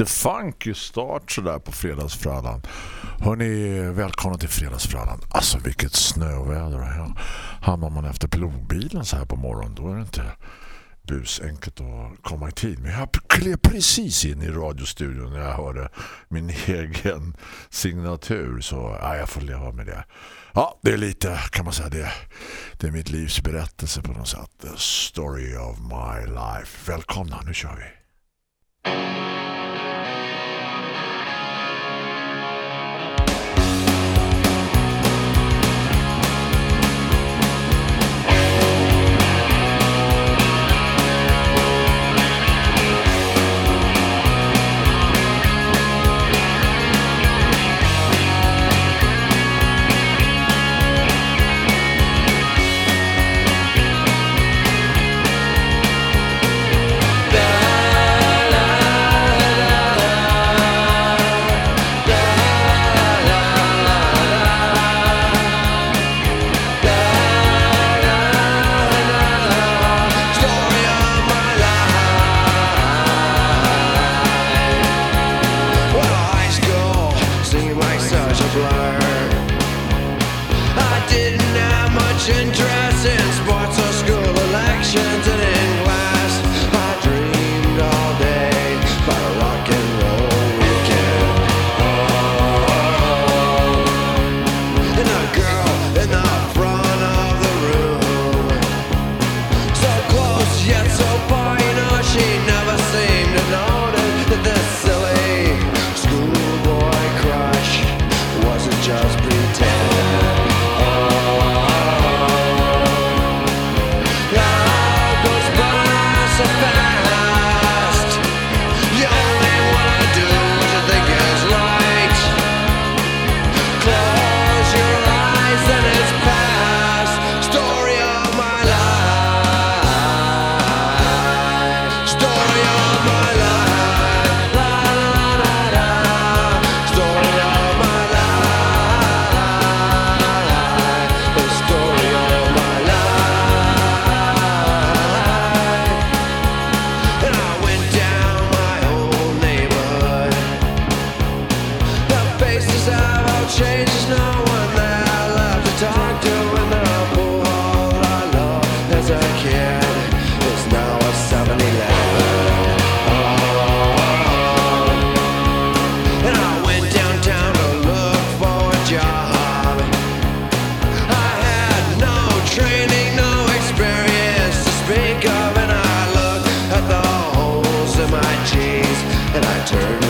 Lite funky start sådär på fredagsfrallan. Hörrni, välkomna till fredagsfrallan. Alltså vilket snöväder här. Hamnar man efter pilotbilen så här på morgonen då är det inte busenkelt att komma i tid. Men jag klev precis in i radiostudion när jag hörde min egen signatur. Så ja, jag får leva med det. Ja, det är lite, kan man säga, det, det är mitt livs berättelse på något sätt. The story of my life. Välkomna, nu kör vi. my jeans and I turned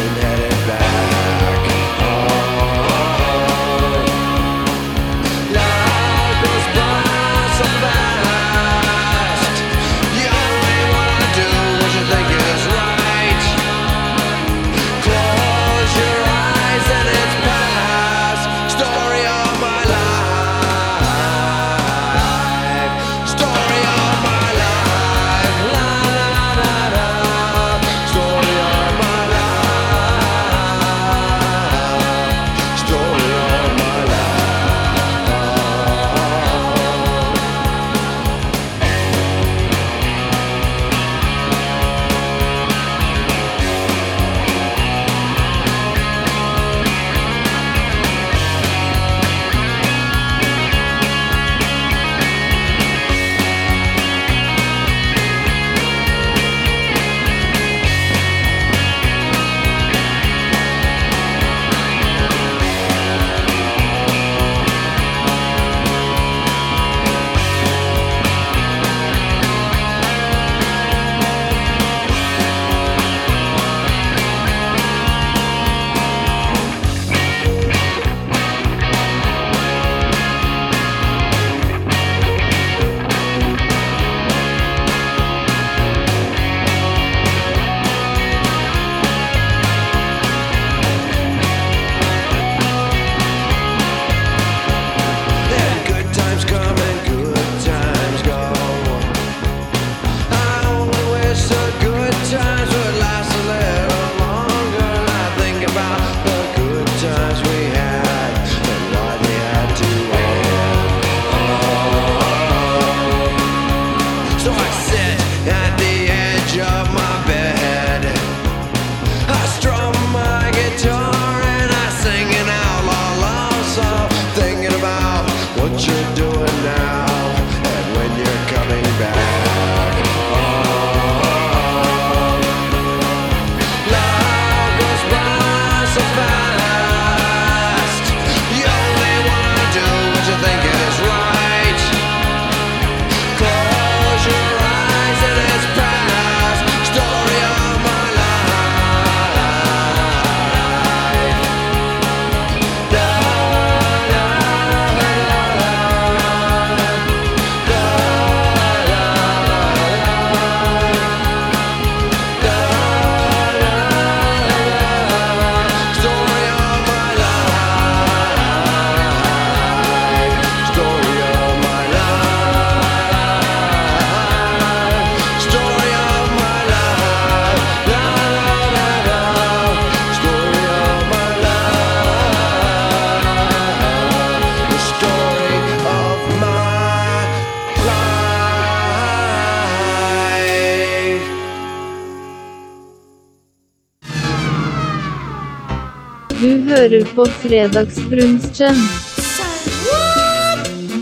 på Fredagsbrunchen.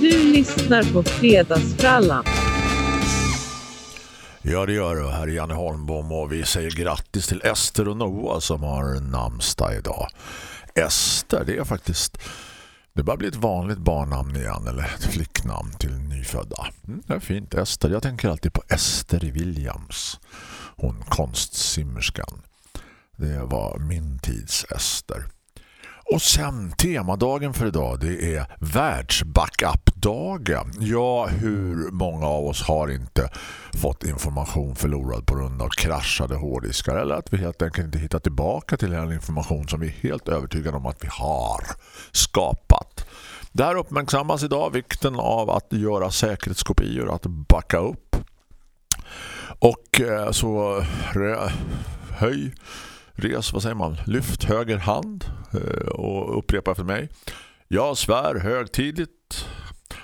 Du lyssnar på Fredagsfrallan. Ja, det gör du. Här är Janne Holmbom och vi säger grattis till Ester och Noah som har namnsdag idag. Ester, det är faktiskt... Det börjar bli ett vanligt barnnamn igen, eller ett flicknamn till nyfödda. Mm, det är fint, Ester. Jag tänker alltid på Ester Williams. Hon konstsimmerskan. Det var min tids Ester. Och sen temadagen för idag det är världsbackup-dagen. Ja, hur många av oss har inte fått information förlorad på grund av kraschade hårddiskar eller att vi helt enkelt inte hittar tillbaka till den information som vi är helt övertygade om att vi har skapat. Där uppmärksammas idag vikten av att göra säkerhetskopior, att backa upp. Och eh, så höj res, vad säger man? Lyft höger hand eh, och upprepa efter mig. Jag svär högtidligt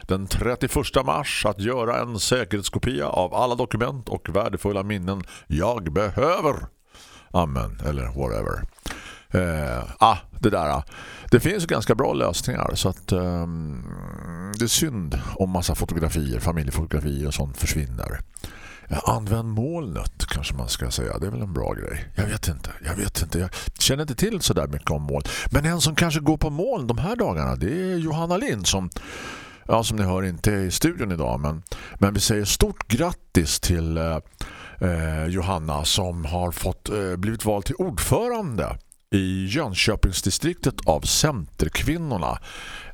den 31 mars att göra en säkerhetskopia av alla dokument och värdefulla minnen jag behöver. Amen, eller whatever. Eh, ah, det där. Ah. Det finns ganska bra lösningar så att eh, det är synd om massa fotografier, familjefotografier och sånt försvinner. Använd molnet kanske man ska säga. Det är väl en bra grej. Jag vet inte. Jag vet inte. Jag känner inte till så där mycket om moln. Men en som kanske går på moln de här dagarna det är Johanna Lind som ja, som ni hör inte är i studion idag men, men vi säger stort grattis till eh, eh Johanna som har fått eh, blivit vald till ordförande i Jönköpingsdistriktet av Centerkvinnorna.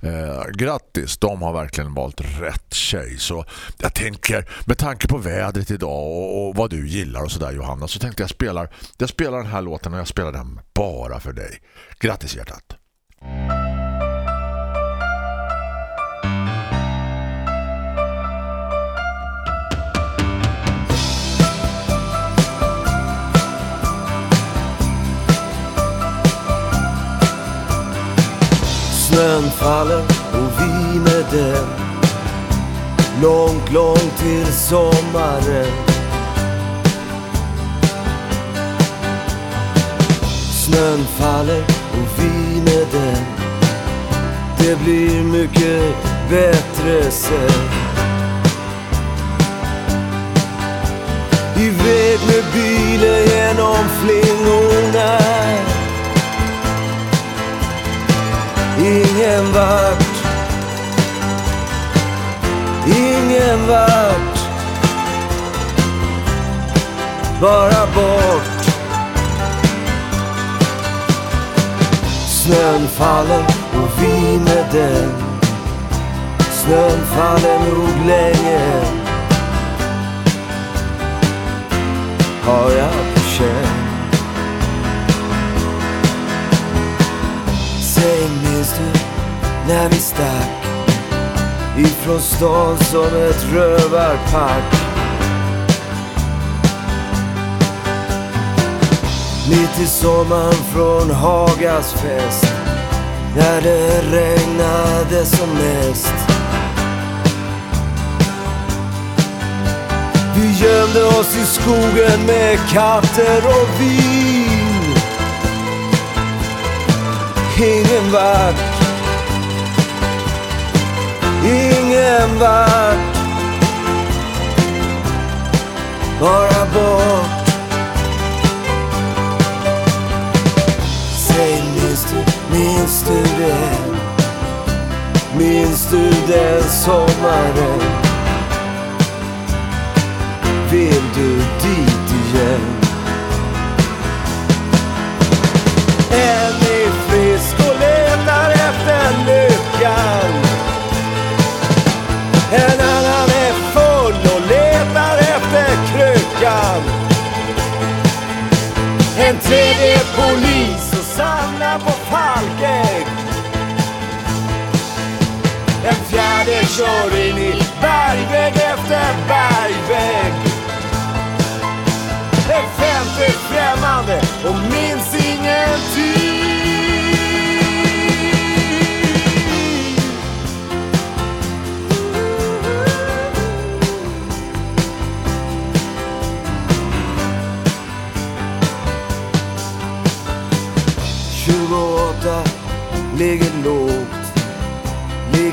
Eh, grattis, de har verkligen valt rätt tjej. Så jag tänker, med tanke på vädret idag och, och vad du gillar och sådär Johanna, så tänkte jag spelar, jag spelar den här låten och jag spelar den bara för dig. Grattis hjärtat! Snön faller och vi med den. Långt, långt till sommaren. Snön faller och vi med den. Det blir mycket bättre sen. Iväg med bilen genom flingorna ingen vart. Ingen vart. Bara bort. Snön faller och vi med den. Snön faller nog länge. Har jag på känn Säg minns du när vi stack ifrån stan som ett rövarpack Mitt i sommaren från Hagas fest när det regnade som mest. Vi gömde oss i skogen med katter och vin ingen vart Ingen vart Bara bort Säg minns du, minns du det? Minns du den sommaren? Kör in i bergvägg efter bergvägg. En femte främmande och min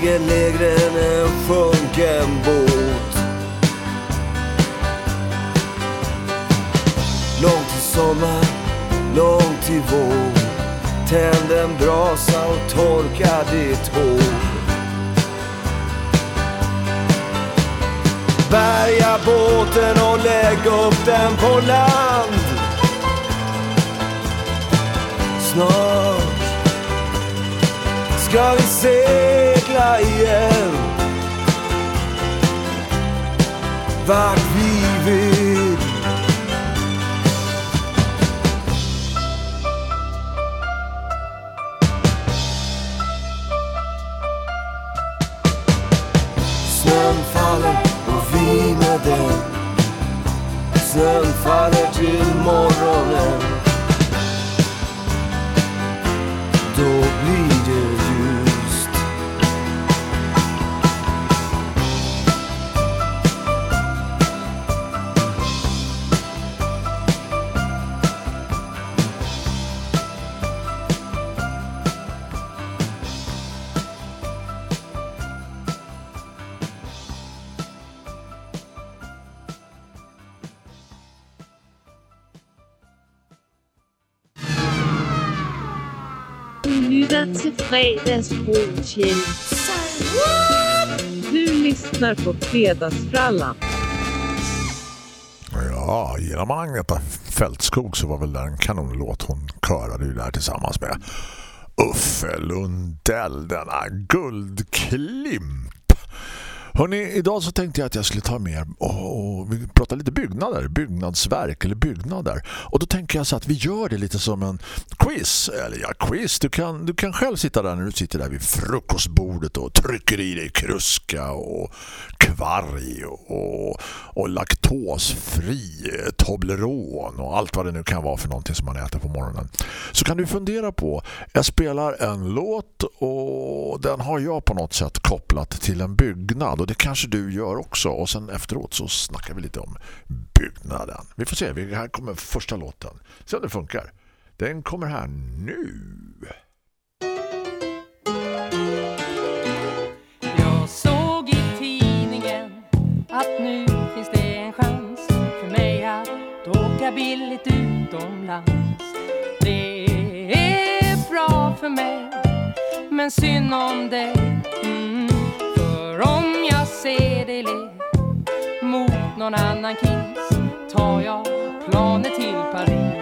Ligger lägre än en sjunken båt. Långt till sommar, långt till vår. Tänd en brasa och torka ditt hår. Bärga båten och lägg upp den på land. Snart ska vi se igen Vart vi fredagsbrotjel. Du lyssnar på Fredagsfrallan. Ja, gillar man Agneta Fältskog så var väl den en kanonlåt hon körade ju där tillsammans med Uffe Lundell, denna guldklimp. Hörrni, idag så tänkte jag att jag skulle ta med er och, och lite byggnader, byggnadsverk eller byggnader. Och då tänker jag så att vi gör det lite som en quiz. Eller ja, quiz. Du kan, du kan själv sitta där när du sitter där vid frukostbordet och trycker i dig kruska och kvarg och, och laktosfri eh, Toblerone och allt vad det nu kan vara för någonting som man äter på morgonen. Så kan du fundera på, jag spelar en låt och den har jag på något sätt kopplat till en byggnad och det kanske du gör också och sen efteråt så snackar vi lite om byggnaden. Vi får se, här kommer första låten. Se om det funkar. Den kommer här nu. Jag såg i tidningen att nu finns det en chans för mig att åka billigt utomlands. Det är bra för mig, men synd om dig dig le mot någon annan kiss tar jag planet till Paris.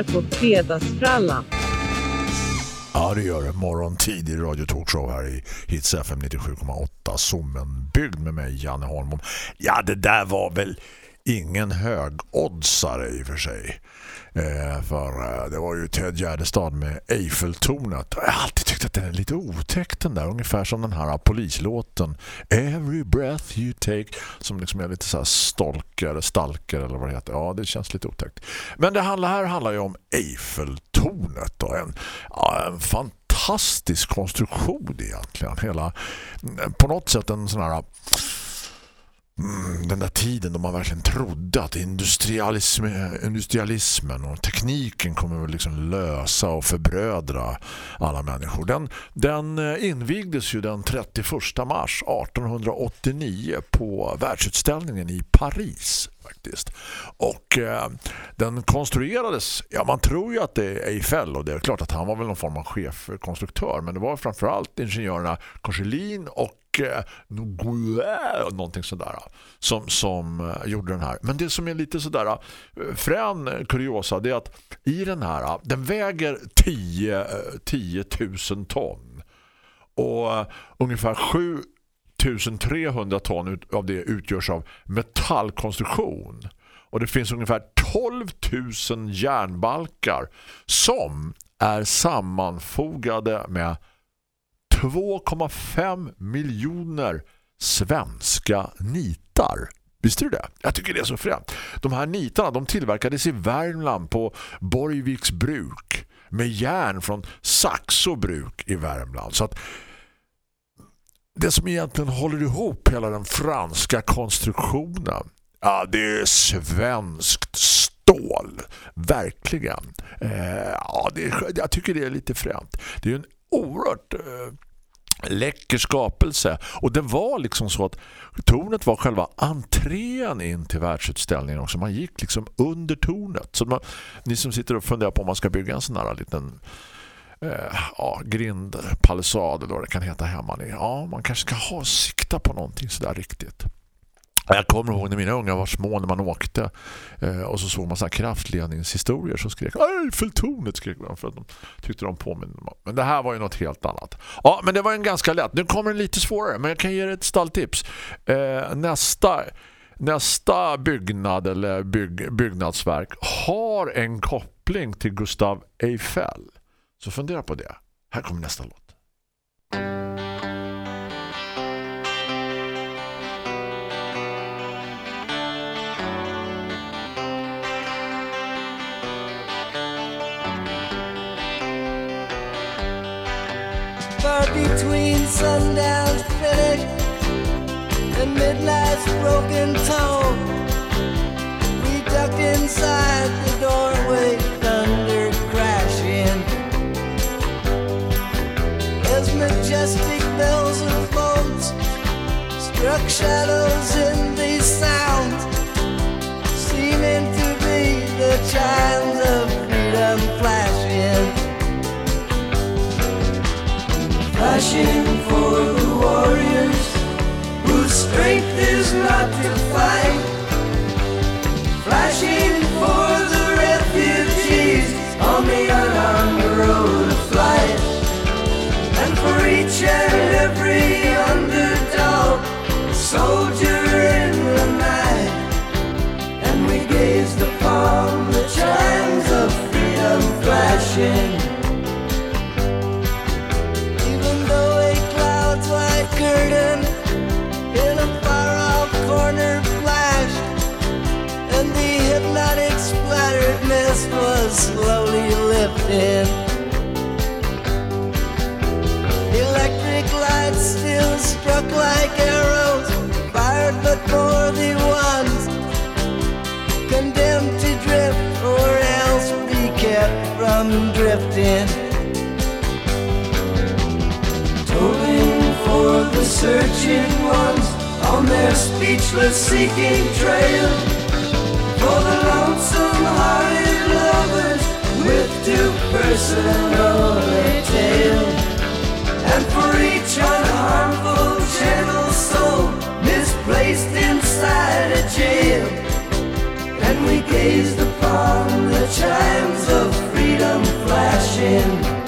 Lyssnar på Fredagsfrallan. Ja, det gör det. Morgontid i Radio Talkshow här i Hits FM 97,8. Sommen byggd med mig, Janne Holm. Ja, det där var väl ingen högoddsare i och för sig. Eh, för eh, det var ju Ted Gärdestad med Eiffeltornet. Jag har alltid tyckte att den är lite otäckt den där. Ungefär som den här polislåten Every breath you take. Som liksom är lite så här stolker, stalker eller vad det heter. Ja, det känns lite otäckt. Men det handlar, här handlar ju om Eiffeltornet. Och en, ja, en fantastisk konstruktion egentligen. Hela, mm, på något sätt en sån här Mm, den där tiden då man verkligen trodde att industrialism, industrialismen och tekniken kommer att liksom lösa och förbrödra alla människor. Den, den eh, invigdes ju den 31 mars 1889 på världsutställningen i Paris faktiskt. Och eh, den konstruerades, ja man tror ju att det är Eiffel och det är klart att han var väl någon form av chefkonstruktör men det var framförallt ingenjörerna Korselin och Eh, någonting sådär eh, som, som eh, gjorde den här. Men det som är lite sådär frän kuriosa det är att i den här, den väger 10, 10 000 ton och ungefär 7 1300 ton av det utgörs av metallkonstruktion. Och det finns ungefär 12 000 järnbalkar som är sammanfogade med 2,5 miljoner svenska nitar. Visste du det? Jag tycker det är så främt. De här nitarna de tillverkades i Värmland på Borgviks bruk med järn från Saxo bruk i Värmland. Så att det som egentligen håller ihop hela den franska konstruktionen ja, det är svenskt stål. Verkligen. Eh, ja, det är, jag tycker det är lite främt. Det är en oerhört eh, läcker skapelse. Och det var liksom så att tornet var själva entrén in till världsutställningen också. Man gick liksom under tornet. Så man, ni som sitter och funderar på om man ska bygga en sån här liten eh, ja, grind, palissad eller vad det kan heta hemma. Ja, man kanske ska ha sikta på någonting sådär riktigt. Jag kommer ihåg när mina unga var små när man åkte eh, och så såg man så här kraftledningshistorier som skrek Eiffeltornet skrek man för att de tyckte de påminner Men det här var ju något helt annat. Ja, men det var en ganska lätt. Nu kommer den lite svårare men jag kan ge er ett stalltips. Eh, nästa, nästa byggnad eller bygg, byggnadsverk har en koppling till Gustav Eiffel. Så fundera på det. Här kommer nästa låt. Between sundown's finish and midnight's broken tone. We ducked inside the doorway, thunder crashing. As majestic bells and boats struck shadows in these sounds, seeming to be the chimes Flashing for the warriors whose strength is not to fight. Flashing for the refugees on the unarmed road of flight. And for each and every underdog, soldier in the night. And we gazed upon the chimes of freedom flashing. Lifting. Electric lights still struck like arrows, fired but for the ones condemned to drift or else be kept from drifting. Tolling for the searching ones on their speechless seeking trail. For the lonesome hearted lovers with two personal detail. And for each unharmful, gentle soul misplaced inside a jail. And we gazed upon the chimes of freedom flashing.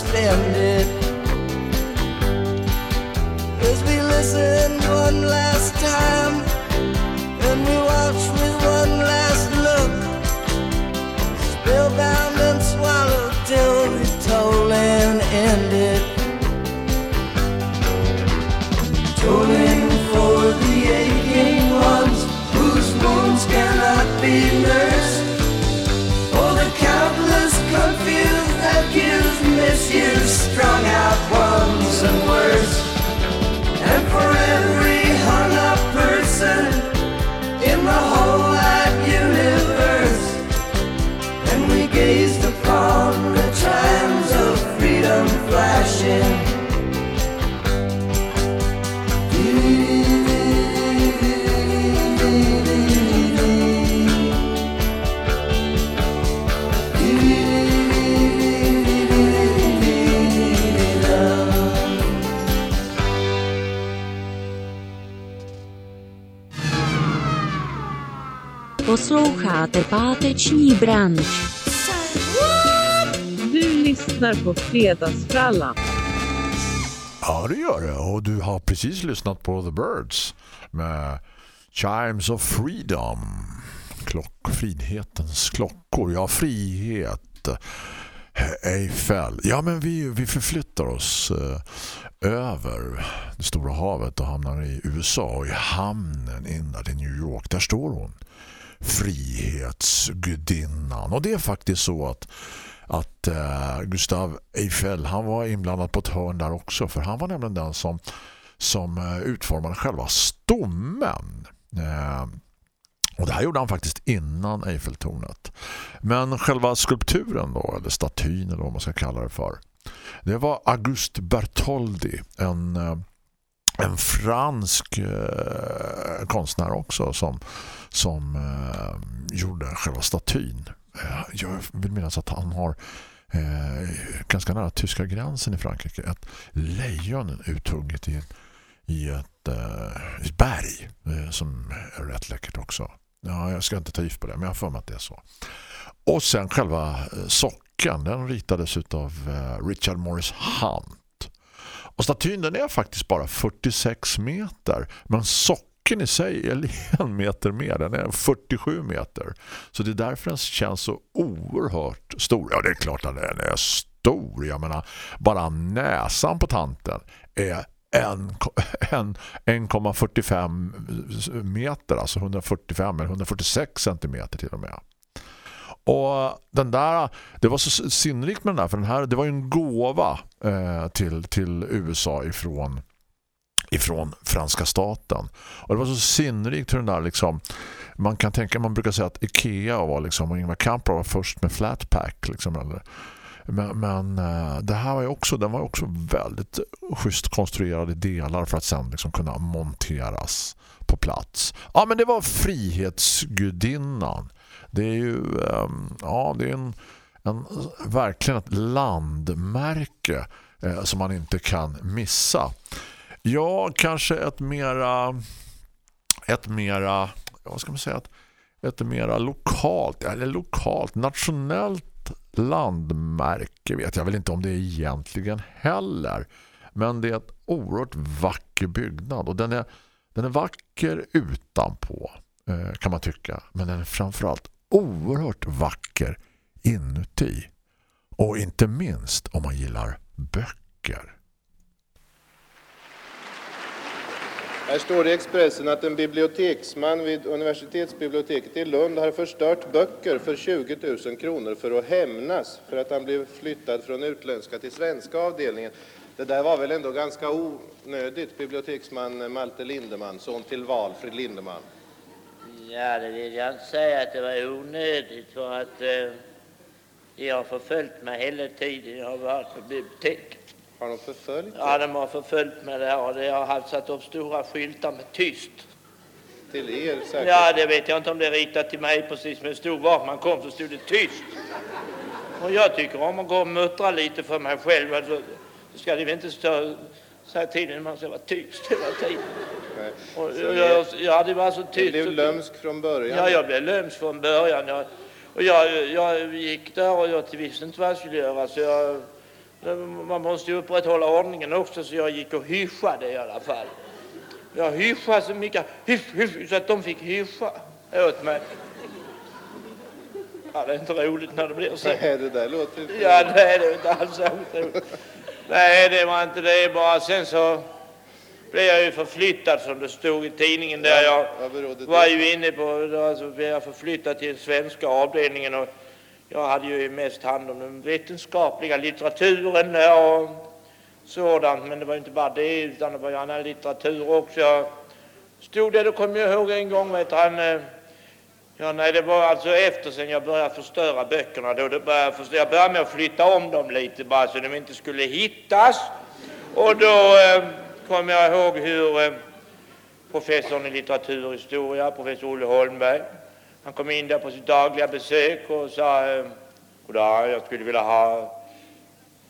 Spend it. As we listen one last time, and we watch with one last look, spellbound strung out ones and worse. Posloucháte páteční. Du lyssnar på Fredagsfrallan. Ja, det gör det. Och du har precis lyssnat på The Birds med Chimes of Freedom. Klock, frihetens klockor. Ja, frihet. Eiffel. Ja, men vi, vi förflyttar oss eh, över det stora havet och hamnar i USA och i hamnen innan i New York. Där står hon. Frihetsgudinnan. Och det är faktiskt så att att eh, Gustav Eiffel han var inblandad på ett hörn där också för han var nämligen den som, som eh, utformade själva stommen. Eh, och det här gjorde han faktiskt innan Eiffeltornet. Men själva skulpturen då, eller statyn eller vad man ska kalla det för. Det var August Bertoldi, en, eh, en fransk eh, konstnär också som, som eh, gjorde själva statyn. Eh, Jag vill minnas att han har eh, ganska nära tyska gränsen i Frankrike ett lejon uthugget i, i ett, eh, ett berg eh, som är rätt läckert också. Ja, jag ska inte ta gift på det, men jag har för mig att det är så. Och sen själva eh, socken, den ritades av eh, Richard Morris Hunt. Och statyn den är faktiskt bara 46 meter, men socken i sig är en meter mer, den är 47 meter. Så det är därför den känns så oerhört stor. Ja, det är klart att den är stor. Jag menar, bara näsan på tanten är 1,45 meter, alltså 145 eller 146 centimeter till och med. Och den där, det var så sinnrikt med den där, för den här, det var ju en gåva eh, till, till USA ifrån ifrån franska staten. Och det var så sinnrikt hur den där liksom man kan tänka, man brukar säga att Ikea var liksom, och Ingvar Kamprad var först med flatpack liksom, eller men, men eh, det här var ju också, den var också väldigt schysst konstruerade delar för att sen liksom kunna monteras på plats. Ja, men det var frihetsgudinnan. Det är ju ehm, ja, det är en, en verkligen ett landmärke eh, som man inte kan missa. Ja, kanske ett mera ett mera vad ska man säga ett, ett mera lokalt eller lokalt nationellt landmärke vet jag väl inte om det är egentligen heller. Men det är ett oerhört vacker byggnad och den är, den är vacker utanpå eh, kan man tycka. Men den är framförallt oerhört vacker inuti. Och inte minst om man gillar böcker. Här står det i Expressen att en biblioteksman vid universitetsbiblioteket i Lund har förstört böcker för 20 000 kronor för att hämnas för att han blev flyttad från utländska till svenska avdelningen. Det där var väl ändå ganska onödigt, biblioteksman Malte Lindeman, son till Valfrid Lindeman. Ja, det vill jag inte säga att det var onödigt för att eh, de har förföljt mig hela tiden jag har varit på biblioteket. Har de förföljt Ja, de har förföljt mig där och de har haft satt upp stora skyltar med tyst. till er säkert? Ja, det vet jag inte om det är riktat till mig precis, men det stod var man kom så stod det tyst. Och jag tycker om att gå och muttra lite för mig själv. Alltså, så ska det väl inte stå säga tiden man ska vara tyst hela tiden. Nej. Och, ni- jag, ja, det var tyst. blev lömsk från början? Ja, jag blev lömsk från början. Jag, och jag, jag gick där och jag visste inte vad jag skulle göra så jag Man måste ju upprätthålla ordningen också så jag gick och hyschade i alla fall. Jag hyschade så mycket hysch, hysch, så att de fick hyscha åt mig. Ja, det är inte roligt när det blir så. Nej, det där låter inte Ja, det är det inte alls roligt. Nej, det var inte det. Bara sen så blev jag förflyttad som det stod i tidningen där. Jag var ju inne på, alltså blev jag förflyttad till svenska avdelningen och jag hade ju mest hand om den vetenskapliga litteraturen och sådant. Men det var ju inte bara det utan det var ju annan litteratur också. Jag stod där, då kom jag ihåg en gång, vet han eh, Ja, nej, det var alltså efter sen jag började förstöra böckerna. Då det började förstöra, jag började med att flytta om dem lite bara så de inte skulle hittas. Och då eh, kom jag ihåg hur eh, professorn i litteraturhistoria, professor Olle Holmberg, han kom in där på sitt dagliga besök och sa eh, Goddag, jag skulle vilja ha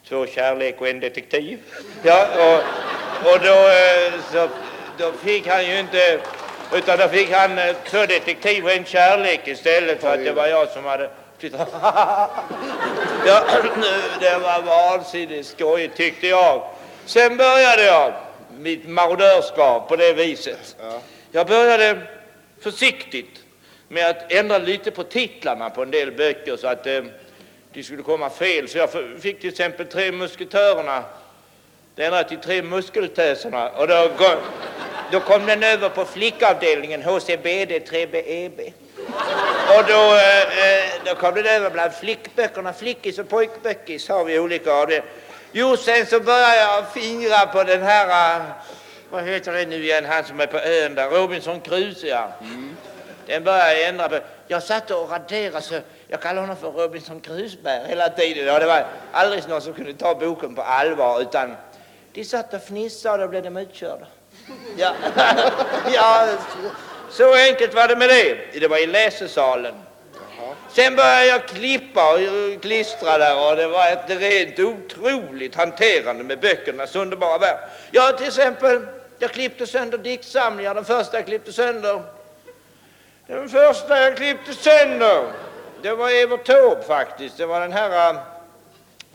två kärlek och en detektiv. Ja, och, och då, eh, så, då fick han ju inte utan då fick han två detektiv och en kärlek istället för att det var jag som hade ja, det var vansinnigt skojigt tyckte jag. Sen började jag mitt marodörskap på det viset. Jag började försiktigt med att ändra lite på titlarna på en del böcker så att eh, de skulle komma fel. Så jag fick till exempel Tre musketörerna. Det ändrade till Tre muskeltöserna och då, då kom den över på flickavdelningen HCBD 3BEB. Och då, eh, eh, då kom den över bland flickböckerna. Flickis och pojkböckis har vi olika av det. Jo, sen så började jag fingra på den här, eh, vad heter det nu igen, han som är på ön där, Robinson Crusoe ja. Den började jag ändra på. Jag satt och raderade så jag kallade honom för Robinson Crusoe hela tiden. Och det var aldrig någon som kunde ta boken på allvar utan de satt och fnissade och då blev de utkörda. Ja, ja så enkelt var det med det. Det var i läsesalen. Sen började jag klippa och klistra där och det var ett rent otroligt hanterande med böckernas underbara värld. Jag till exempel, jag klippte sönder diktsamlingar. Den första jag klippte sönder, den första jag klippte sönder, det var Evert Taube faktiskt. Det var den här äh,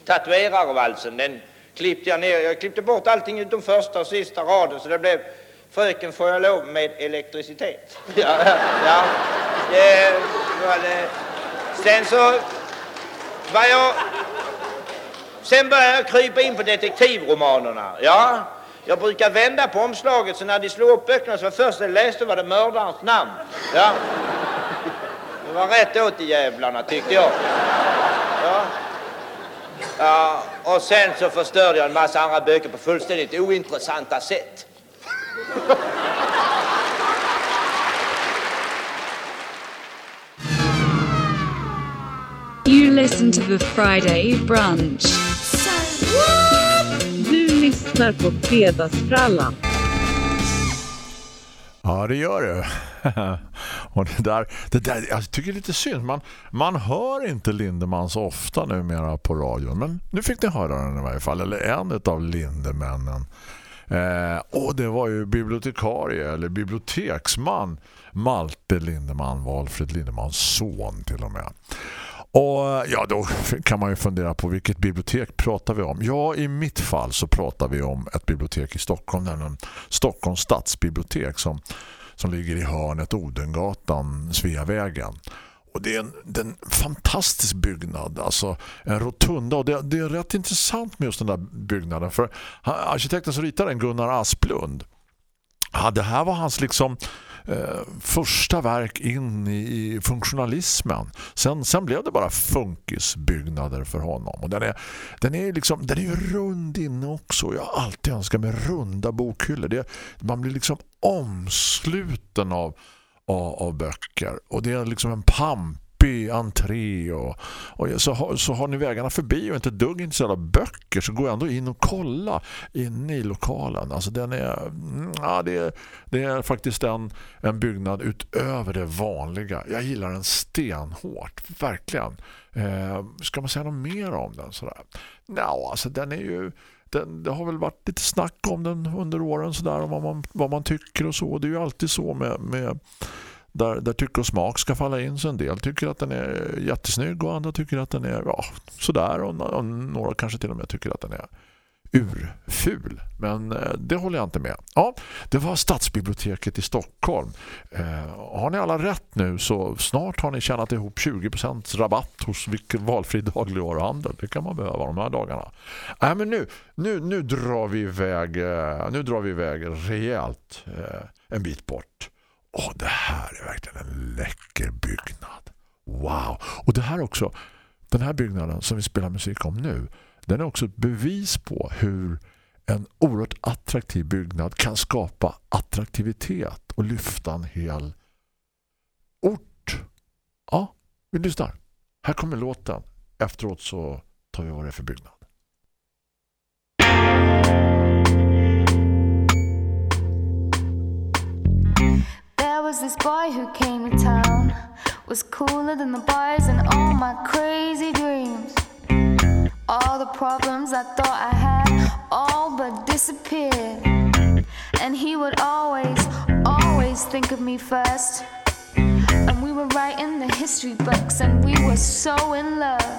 tatuerarvalsen. Den klippte jag ner. Jag klippte bort allting utom första och sista raden så det blev Fröken får jag lov med elektricitet. Ja, ja. Det var det. Sen så var jag... Sen började jag krypa in på detektivromanerna. Ja, jag brukar vända på omslaget så när de slog upp böckerna så var först jag läste var det mördarens namn. Ja. Det var rätt åt de jävlarna tyckte jag. Ja. Ja, och sen så förstörde jag en massa andra böcker på fullständigt ointressanta sätt. You listen to the Friday brunch. Du lyssnar på Fredagsfrallan. Ja, det gör det. Och det där, det där, jag tycker det är lite synd. Man, man hör inte Lindemann så ofta numera på radion. Men nu fick ni höra den i varje fall. Eller en av Lindemännen. Eh, och det var ju bibliotekarie eller biblioteksman Malte Lindemann, Valfrid Lindemans son till och med. Och ja, då kan man ju fundera på vilket bibliotek pratar vi om. Ja, i mitt fall så pratar vi om ett bibliotek i Stockholm, nämligen Stockholms stadsbibliotek som, som ligger i hörnet Odengatan, Sveavägen. Och det är en, det är en fantastisk byggnad, alltså en rotunda. Och det, det är rätt intressant med just den där byggnaden. För arkitekten som ritade den, Gunnar Asplund, Ja, det här var hans liksom Eh, första verk in i, i funktionalismen. Sen, sen blev det bara funkisbyggnader för honom. Och den är, den är liksom den är ju rund inne också. Jag har alltid önskat med runda bokhyllor. Det, man blir liksom omsluten av, av, av böcker. Och det är liksom en pamp pampig entré och, och så, har, så har ni vägarna förbi och inte ett dugg intresserad av böcker så gå ändå in och kolla inne i lokalen. Alltså den är, mm, ja, det, är det är faktiskt en, en byggnad utöver det vanliga. Jag gillar den stenhårt, verkligen. Eh, ska man säga något mer om den? Sådär? Ja, alltså den är ju den, det har väl varit lite snack om den under åren sådär om vad man, vad man tycker och så. Det är ju alltid så med, med där, där tycker och smak ska falla in så en del tycker att den är jättesnygg och andra tycker att den är ja, sådär och, och några kanske till och med tycker att den är urful. Men eh, det håller jag inte med. Ja, det var Stadsbiblioteket i Stockholm. Eh, har ni alla rätt nu så snart har ni tjänat ihop 20% rabatt hos vilken valfri dagligvaruhandel. Det kan man behöva de här dagarna. Äh, men nu, nu, nu drar vi iväg eh, nu drar vi iväg rejält eh, en bit bort. Åh, det här är verkligen en läcker byggnad. Wow! Och det här också, den här byggnaden som vi spelar musik om nu den är också ett bevis på hur en oerhört attraktiv byggnad kan skapa attraktivitet och lyfta en hel ort. Ja, vi lyssnar. Här kommer låten. Efteråt så tar vi vad det är för byggnad. Was this boy who came to town Was cooler than the boys in all my crazy dreams All the problems I thought I had all but disappeared. And he would always, always think of me first. And we were writing the history books and we were so in love.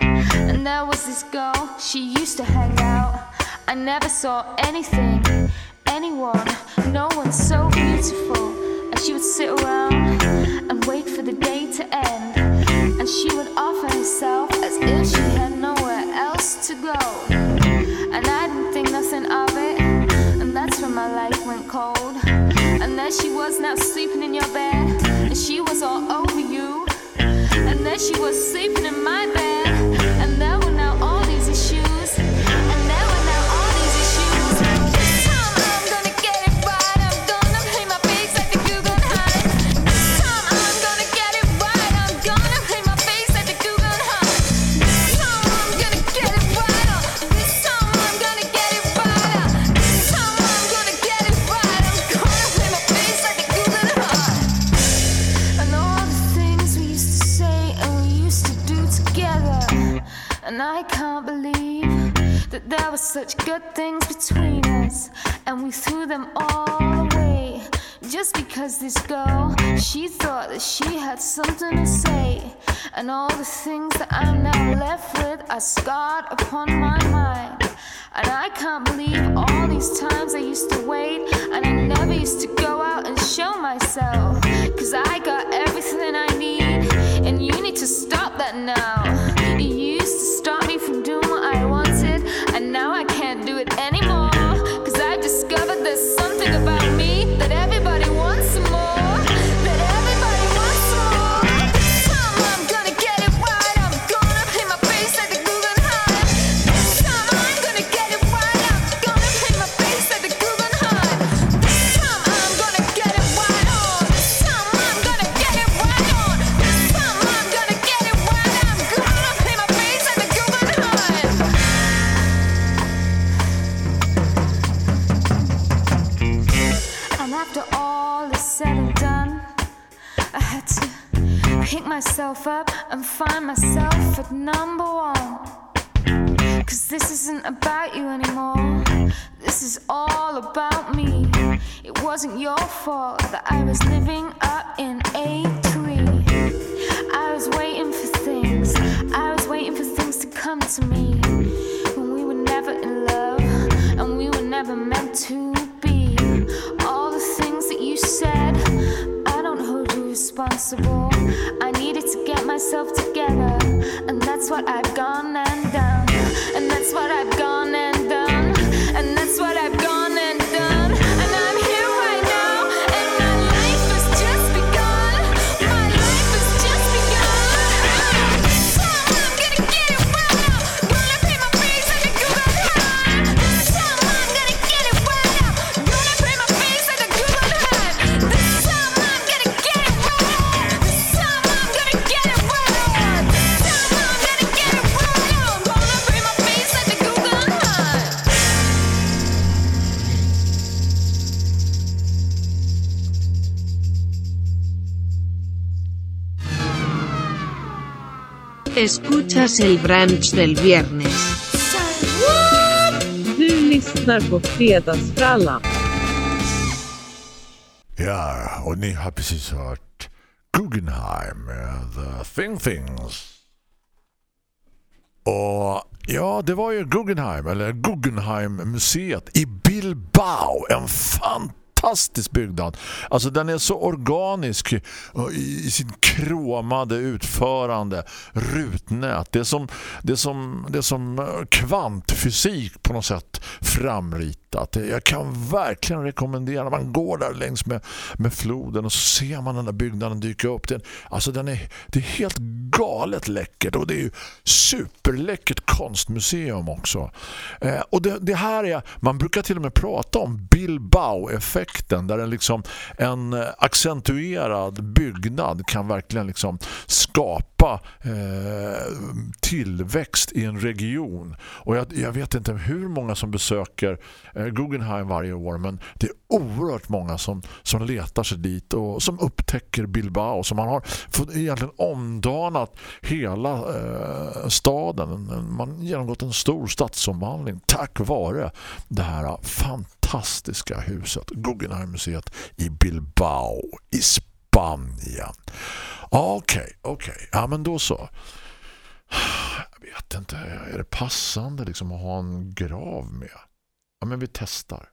And there was this girl, she used to hang out. I never saw anything, anyone, no one so beautiful. She would sit around and wait for the day to end. And she would offer herself as if she had nowhere else to go. And I didn't think nothing of it. And that's when my life went cold. And there she was now sleeping in your bed. And she was all over you. And there she was sleeping in my bed. Such good things between us. And we threw them all away. Just because this girl, she thought that she had something to say. And all the things that I'm now left with are scarred upon my mind. And I can't believe all these times I used to wait and I never used to go out and show myself. Cause I got everything I need and you need to stop that now. Fault that I was living up in A3. I was waiting for things. I was waiting for things to come to me. When we were never in love and we were never meant to be. All the things that you said, I don't hold you responsible. I needed to get myself together, and that's what I've gone and done. And that's what I've gone and Escuchas el brunch del viernes. Du lyssnar på Fredagsfrallan. Ja, och ni har precis hört Guggenheim med The Thing Things. Och ja, det var ju Guggenheim, eller Guggenheim-museet i Bilbao. En fantastisk fantastisk byggnad. Alltså den är så organisk eh, i i sin kromade utförande rutnät. Det är som, det är som, det är som eh, kvantfysik på något sätt framrit hittat. Jag kan verkligen rekommendera man går där längs med, med floden och så ser man den där byggnaden dyka upp. Den, alltså den är, det är helt galet läckert och det är ju superläckert konstmuseum också. Eh, och det, det här är, man brukar till och med prata om Bilbao-effekten där en, liksom, en eh, accentuerad byggnad kan verkligen liksom skapa eh, tillväxt i en region. Och jag, jag vet inte hur många som besöker eh, Eh, Guggenheim varje år men det är oerhört många som, som letar sig dit och som upptäcker Bilbao. Så man har fått egentligen omdanat hela eh, staden. Man har genomgått en stor stadsomvandling tack vare det här fantastiska huset, Guggenheim-museet i Bilbao i Spanien. Okej, okej. Ja, men då så. Jag vet inte, är det passande liksom att ha en grav med? Ja, men vi testar.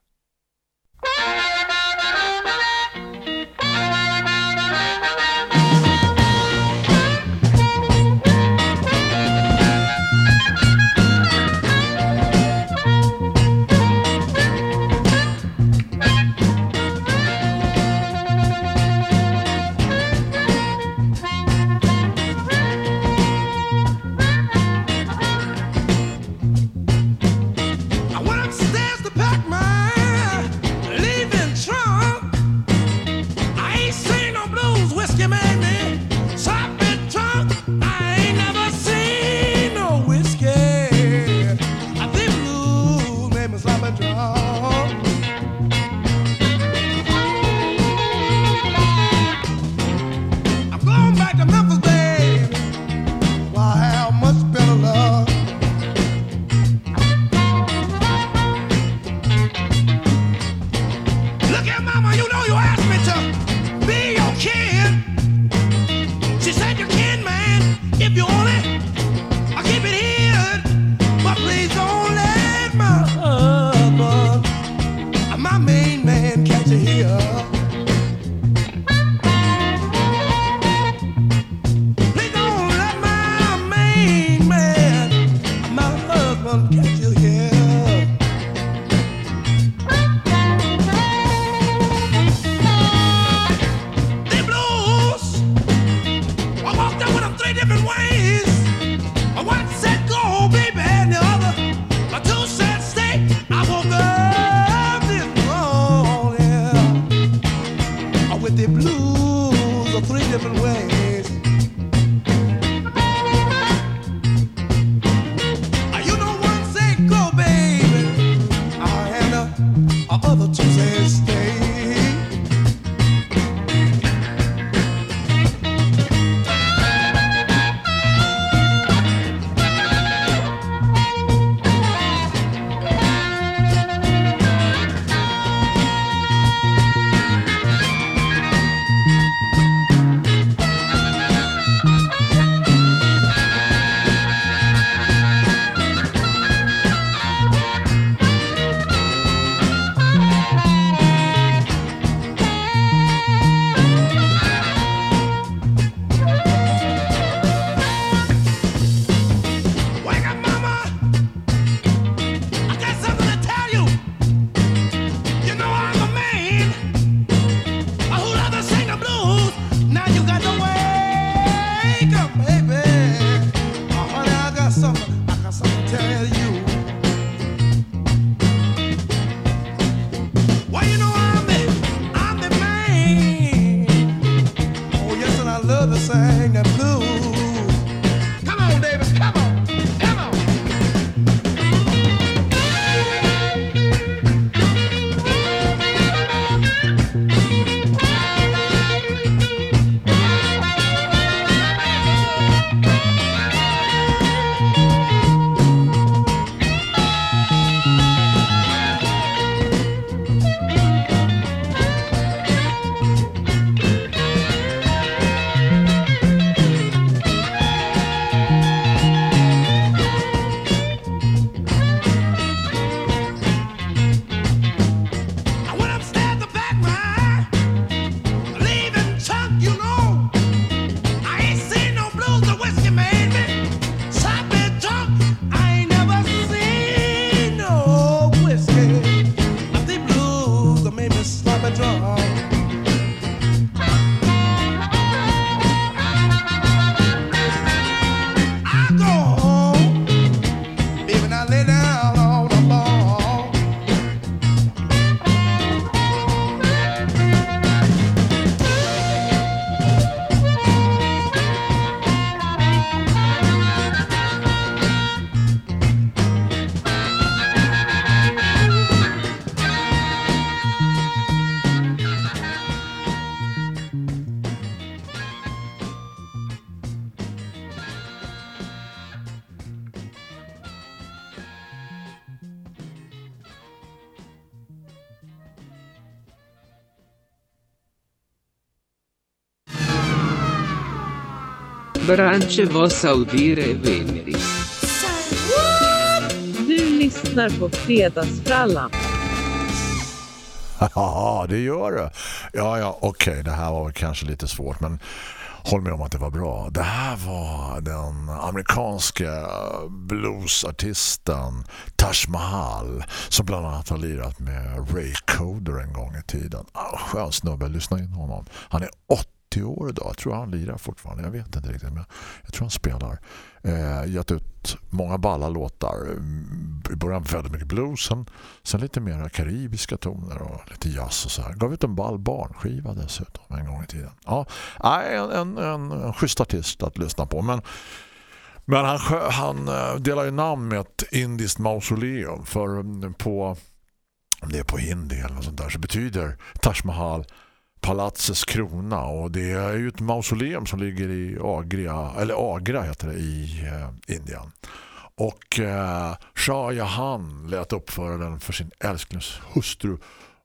Branche var Saudire Veneri. Du lyssnar på Fredagsfrallan. Ja, det gör det. Ja, ja, okej. Det här var kanske lite svårt, men håll med om att det var bra. Det här var den amerikanska bluesartisten Taj Mahal som bland annat har lirat med Ray Coder en gång i tiden. Ah, skön snubbe, lyssna in honom. Han är 80 år idag. Jag tror han lirar fortfarande. Jag vet inte riktigt, men jag tror han spelar. Eh, gett ut många balla låtar. I början väldigt mycket blues, sen, sen lite mer karibiska toner och lite jazz och så här. Gav ut en ball barnskiva dessutom en gång i tiden. Ja, en, en, en, en schysst artist att lyssna på. Men men han, han eh, delar ju namn med ett indiskt mausoleum för mm, på om det är på hindi eller något sånt där så betyder Taj Mahal palatsets krona och det är ju ett mausoleum som ligger i Agra eller Agra heter det i eh, Indien. Och eh, Shah Jahan lät uppföra den för sin älsklingshustru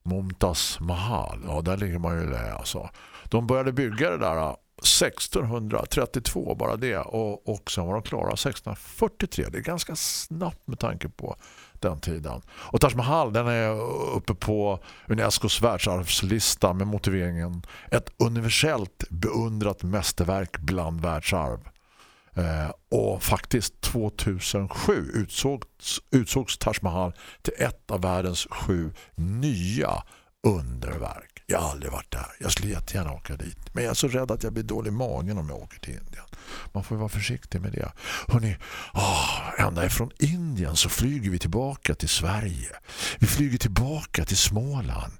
Mumtaz Mahal. Ja, där ligger man ju det alltså. De började bygga det där eh, 1632 bara det och, och sen var de klara 1643. Det är ganska snabbt med tanke på den tiden. Och Taj Mahal den är uppe på Unescos världsarvslista med motiveringen ett universellt beundrat mästerverk bland världsarv. Eh, och faktiskt 2007 utsågs, utsågs Taj Mahal till ett av världens sju nya underverk. Jag har aldrig varit där. Jag skulle jättegärna åka dit. Men jag är så rädd att jag blir dålig i magen om jag åker till Indien. Man får vara försiktig med det. Hörrni, åh, ända ifrån Indien så flyger vi tillbaka till Sverige. Vi flyger tillbaka till Småland.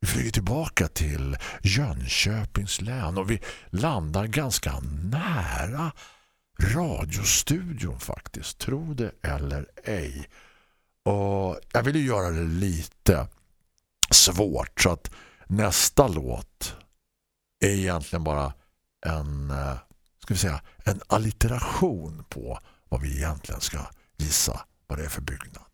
Vi flyger tillbaka till Jönköpings län och vi landar ganska nära radiostudion faktiskt. Tro det eller ej. Och jag vill ju göra det lite svårt så att nästa låt är egentligen bara en eh, ska vi säga, en allitteration på vad vi egentligen ska gissa vad det är för byggnad.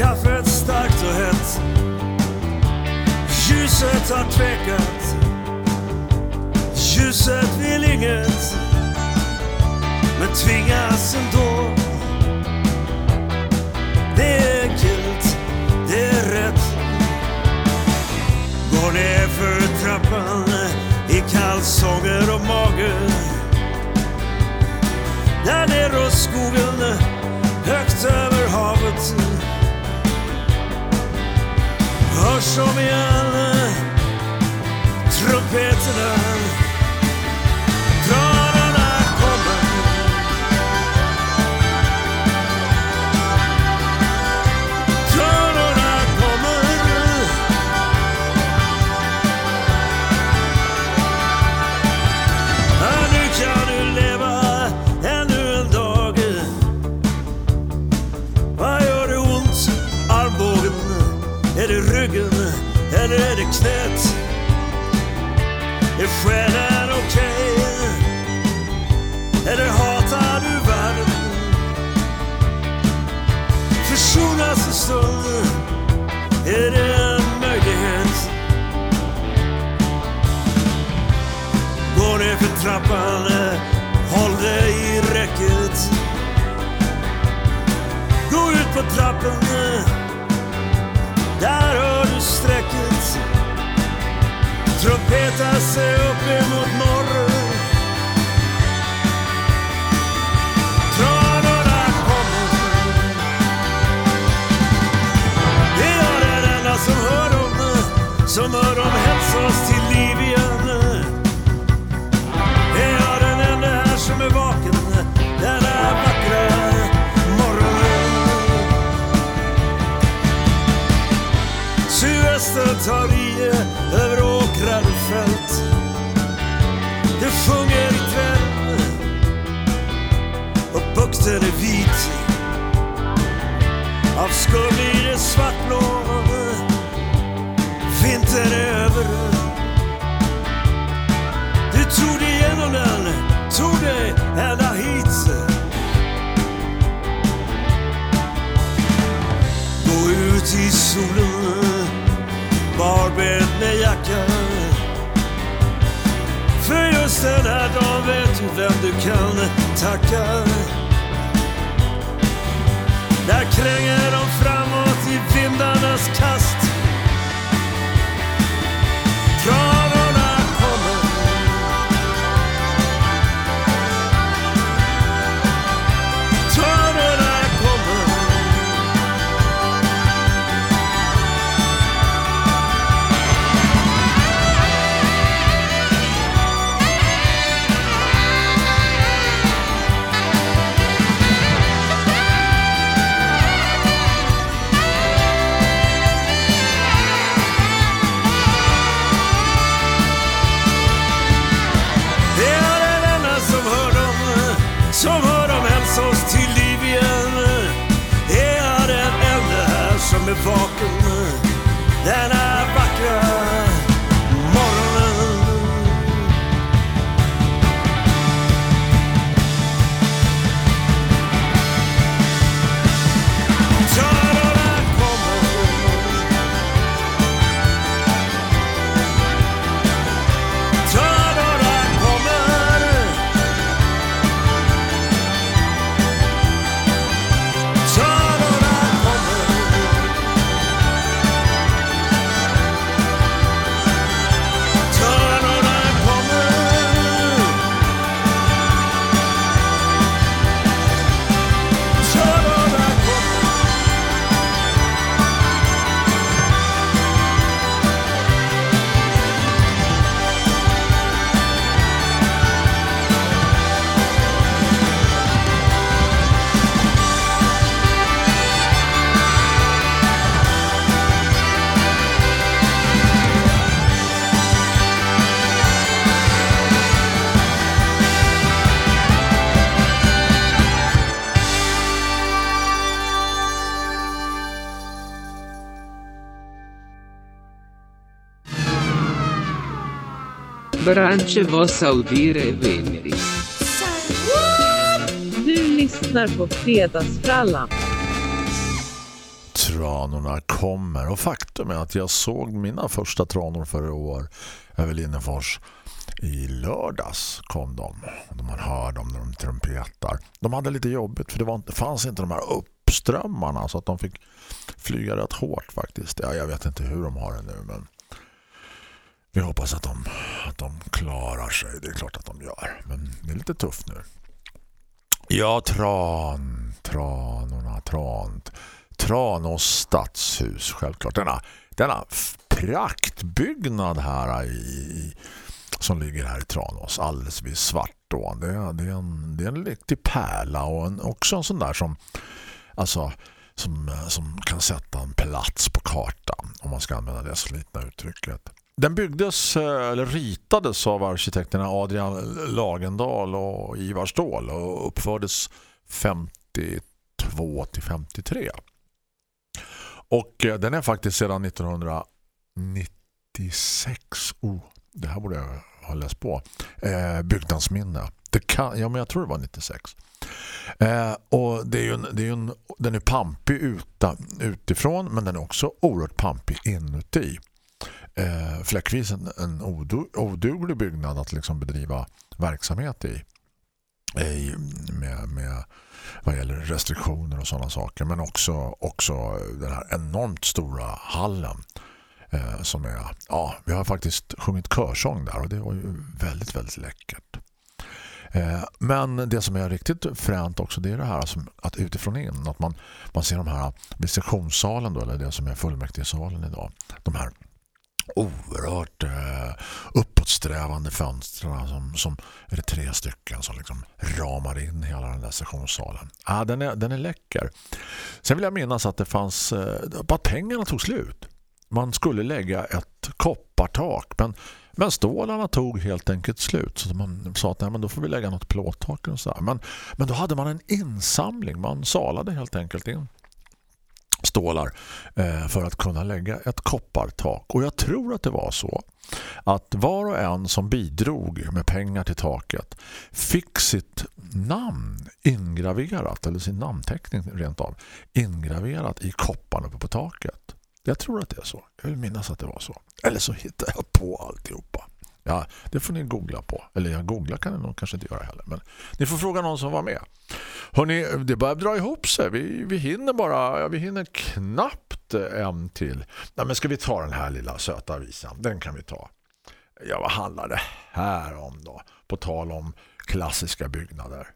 Kaffet starkt och hett. Ljuset har tvekat. Ljuset vill inget. Men tvingas ändå. Det är enkelt, det är rätt. Går ner för trappan i kalsonger och mage. Där nere hos skogen, högt över havet. Hörs om igen trumpeterna. Är det knät? Är själen okej? Okay? Eller hatar du världen? Försonas en stund? är det en möjlighet Gå ner för trappan, håll dig i räcket Gå ut på trappan, där hör du strecket. Trumpeta sig upp emot morgon. Vem du kan tacka. Där kränger de framåt i vindarnas kast. Denna vackra Branche vossa audire veneri. Du lyssnar på Fredagsfrallan. Tranorna kommer. Och faktum är att jag såg mina första tranor förra år över Linnefors. I lördags kom de. Man hör dem när de trumpetar. De hade lite jobbigt för det, var inte, fanns inte de här uppströmmarna så att de fick flyga rätt hårt faktiskt. Ja, jag vet inte hur de har det nu men vi hoppas att de, att de klarar sig. Det är klart att de gör. Men det är lite tufft nu. Ja, tran, tranorna, trant. Tranås stadshus, självklart. Denna, denna praktbyggnad här i, som ligger här i Tranås, alldeles vid Svartån. Det är, det är, en, det är en riktig pärla och en, också en sån där som alltså som, som kan sätta en plats på kartan om man ska använda det slitna uttrycket. Den byggdes eh, eller ritades av arkitekterna Adrian Lagendal och Ivar Ståhl och uppfördes 52 till 53. Och eh, den är faktiskt sedan 1996. Oh, det här borde jag ha läst på. Eh, byggnadsminne. Det kan, ja, men jag tror det var 96. Eh, och det är ju en, det är en, den är pampig utan, utifrån men den är också oerhört pampig inuti eh, fläckvis en, en odu- oduglig byggnad att liksom bedriva verksamhet i, eh, i med, med vad gäller restriktioner och sådana saker. Men också, också den här enormt stora hallen eh, som är, ja, vi har faktiskt sjungit körsång där och det var ju väldigt, väldigt läckert. Eh, men det som är riktigt fränt också det är det här som, att utifrån in att man, man ser de här vid då, eller det som är fullmäktigesalen idag. De här oerhört eh, uppåtsträvande fönstren som, som är det tre stycken som liksom ramar in hela den där sessionssalen. Ah, den, är, den är läcker. Sen vill jag minnas att det fanns eh, bara pengarna tog slut. Man skulle lägga ett koppartak men, men stålarna tog helt enkelt slut så man sa att nej, men då får vi lägga något plåttak och så här. Men, men då hade man en insamling. Man salade helt enkelt in stålar eh, för att kunna lägga ett koppartak. Och jag tror att det var så att var och en som bidrog med pengar till taket fick sitt namn ingraverat, eller sin namnteckning rent av, ingraverat i kopparna uppe på taket. Jag tror att det är så. Jag vill minnas att det var så. Eller så hittar jag på alltihopa. Ja, det får ni googla på. Eller jag googla kan ni nog kanske inte göra heller. Men ni får fråga någon som var med. Hörrni, det börjar dra ihop sig. Vi, vi hinner bara, ja, vi hinner knappt en till. Nej, men ska vi ta den här lilla söta visan? Den kan vi ta. Ja, vad handlar det här om då? På tal om klassiska byggnader.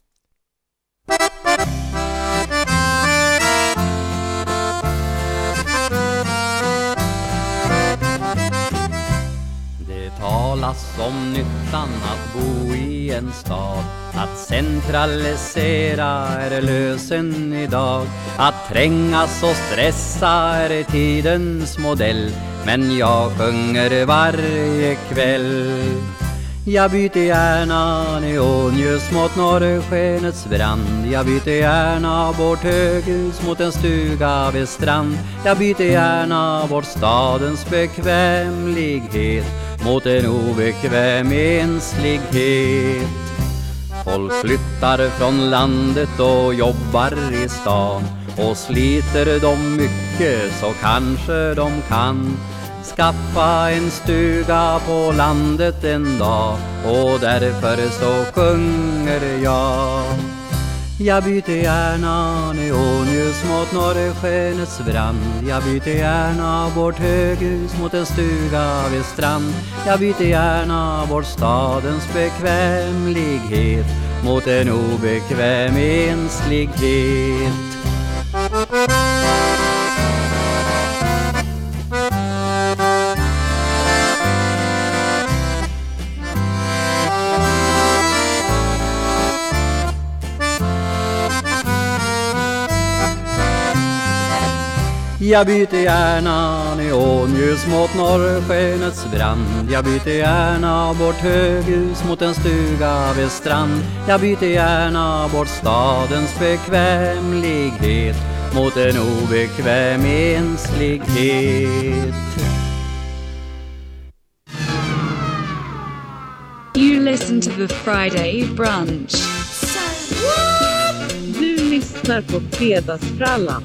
Det talas om nyttan att bo i en stad. Att centralisera är lösen idag. Att trängas och stressa är tidens modell. Men jag sjunger varje kväll. Jag byter gärna neonljus mot norrskenets brand. Jag byter gärna bort höghus mot en stuga vid strand. Jag byter gärna bort stadens bekvämlighet mot en obekväm enslighet Folk flyttar från landet och jobbar i stan och sliter de mycket så kanske de kan skaffa en stuga på landet en dag och därför så sjunger jag jag byter gärna neonljus mot norrskenets brand. Jag byter gärna bort höghus mot en stuga vid strand. Jag byter gärna bort stadens bekvämlighet mot en obekväm enslighet. Jag byter gärna neonljus mot norrskenets brand Jag byter gärna bort höghus mot en stuga vid strand Jag byter gärna bort stadens bekvämlighet mot en obekväm enslighet You listen to the Friday brunch. Du lyssnar på Fredagsfrallan.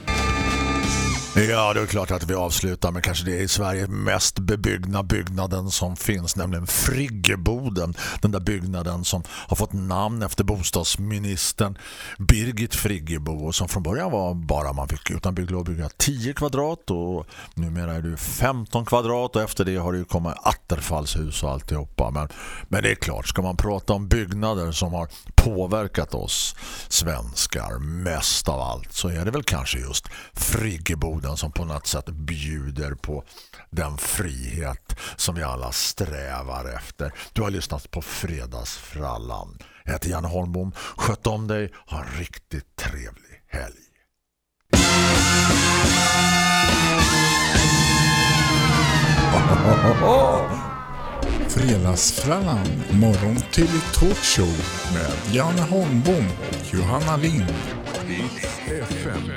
Ja, det är klart att vi avslutar med kanske det i Sverige mest bebyggna byggnaden som finns, nämligen Friggeboden. Den där byggnaden som har fått namn efter bostadsministern Birgit Friggebo och som från början var bara man fick utan bygglov bygga 10 kvadrat och numera är det 15 kvadrat och efter det har det ju kommit Atterfallshus och alltihopa. Men, men det är klart, ska man prata om byggnader som har påverkat oss svenskar mest av allt så är det väl kanske just Friggeboden som på något sätt bjuder på den frihet som vi alla strävar efter. Du har lyssnat på Fredagsfrallan. Jag heter Janne Holmbom. Sköt om dig. Ha en riktigt trevlig helg. Fredagsfrallan, morgon till talkshow med Janne Holmbom och Johanna Lind. FM.